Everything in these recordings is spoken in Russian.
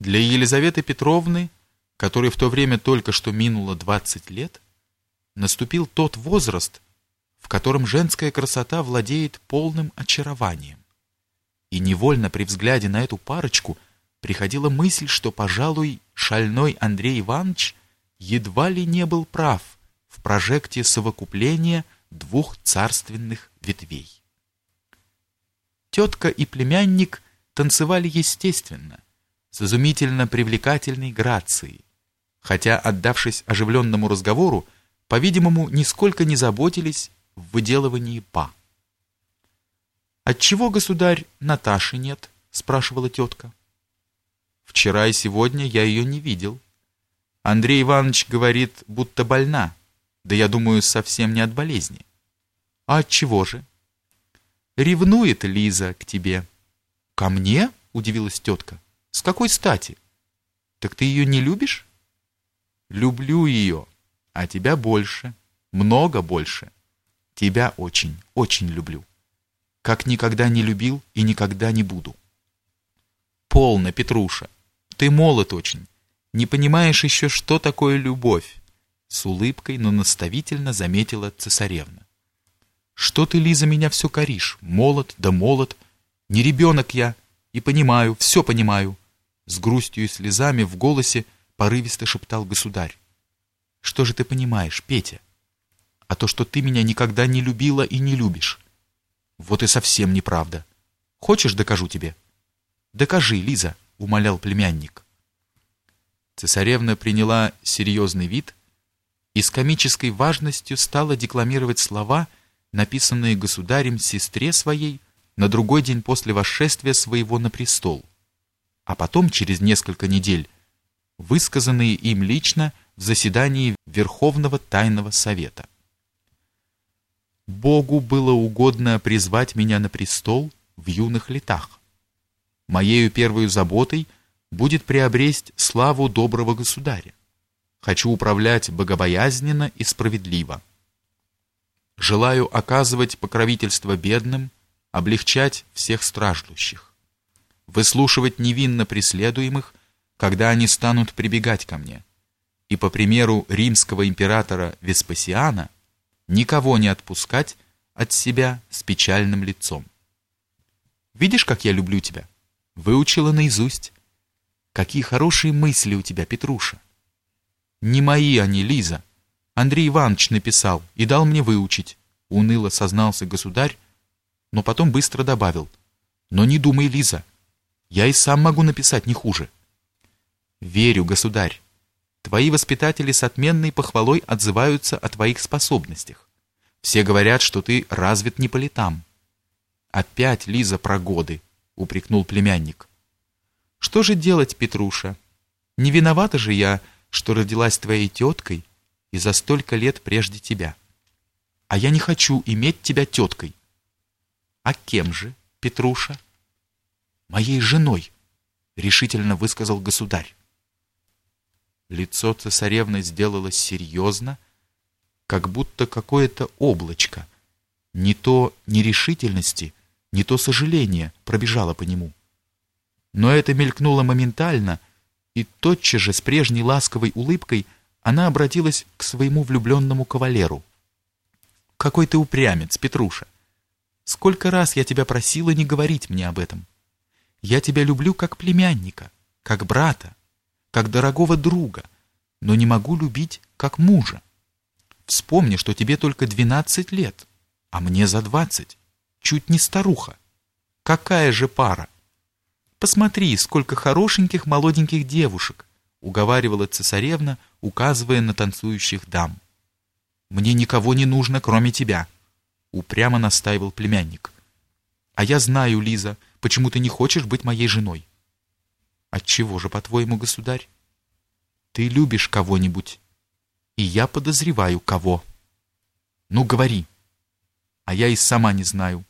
Для Елизаветы Петровны, которой в то время только что минуло 20 лет, наступил тот возраст, в котором женская красота владеет полным очарованием. И невольно при взгляде на эту парочку приходила мысль, что, пожалуй, шальной Андрей Иванович едва ли не был прав в прожекте совокупления двух царственных ветвей. Тетка и племянник танцевали естественно – с изумительно привлекательной грацией, хотя, отдавшись оживленному разговору, по-видимому, нисколько не заботились в выделывании па. «Отчего, государь, Наташи нет?» — спрашивала тетка. «Вчера и сегодня я ее не видел. Андрей Иванович говорит, будто больна, да я думаю, совсем не от болезни. А от чего же?» «Ревнует Лиза к тебе». «Ко мне?» — удивилась тетка. С какой стати? Так ты ее не любишь? Люблю ее, а тебя больше, много больше. Тебя очень, очень люблю. Как никогда не любил и никогда не буду. Полно, Петруша. Ты молод очень. Не понимаешь еще, что такое любовь. С улыбкой, но наставительно заметила цесаревна. Что ты, Лиза, меня все коришь? Молод, да молод. Не ребенок я, и понимаю, все понимаю с грустью и слезами в голосе порывисто шептал государь. Что же ты понимаешь, Петя? А то, что ты меня никогда не любила и не любишь. Вот и совсем неправда. Хочешь, докажу тебе? Докажи, Лиза, умолял племянник. Цесаревна приняла серьезный вид и с комической важностью стала декламировать слова, написанные государем сестре своей на другой день после восшествия своего на престол а потом через несколько недель высказанные им лично в заседании Верховного Тайного Совета. Богу было угодно призвать меня на престол в юных летах. Моею первой заботой будет приобресть славу доброго государя. Хочу управлять богобоязненно и справедливо. Желаю оказывать покровительство бедным, облегчать всех страждущих выслушивать невинно преследуемых, когда они станут прибегать ко мне. И по примеру римского императора Веспасиана никого не отпускать от себя с печальным лицом. Видишь, как я люблю тебя? Выучила наизусть. Какие хорошие мысли у тебя, Петруша. Не мои они, Лиза. Андрей Иванович написал и дал мне выучить. Уныло сознался государь, но потом быстро добавил. Но не думай, Лиза, я и сам могу написать не хуже. Верю, государь. Твои воспитатели с отменной похвалой отзываются о твоих способностях. Все говорят, что ты развит не по летам. Опять Лиза про годы, упрекнул племянник. Что же делать, Петруша? Не виновата же я, что родилась твоей теткой и за столько лет прежде тебя. А я не хочу иметь тебя теткой. А кем же, Петруша? Моей женой, решительно высказал государь. Лицо цесаревны сделалось серьезно, как будто какое-то облачко, не то нерешительности, не то сожаления пробежало по нему. Но это мелькнуло моментально, и тотчас же с прежней ласковой улыбкой она обратилась к своему влюбленному кавалеру. «Какой ты упрямец, Петруша! Сколько раз я тебя просила не говорить мне об этом!» Я тебя люблю как племянника, как брата, как дорогого друга, но не могу любить как мужа. Вспомни, что тебе только двенадцать лет, а мне за двадцать. Чуть не старуха. Какая же пара? Посмотри, сколько хорошеньких молоденьких девушек, уговаривала цесаревна, указывая на танцующих дам. Мне никого не нужно, кроме тебя, упрямо настаивал племянник. А я знаю, Лиза, почему ты не хочешь быть моей женой. Отчего же, по-твоему, государь? Ты любишь кого-нибудь, и я подозреваю, кого. Ну, говори. А я и сама не знаю.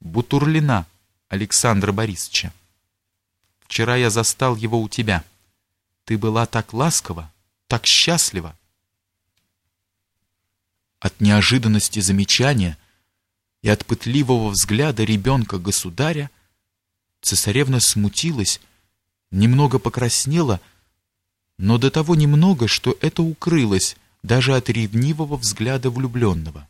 Бутурлина Александра Борисовича. Вчера я застал его у тебя. Ты была так ласкова, так счастлива. От неожиданности замечания и от пытливого взгляда ребенка государя цесаревна смутилась немного покраснела, но до того немного, что это укрылось даже от ревнивого взгляда влюбленного.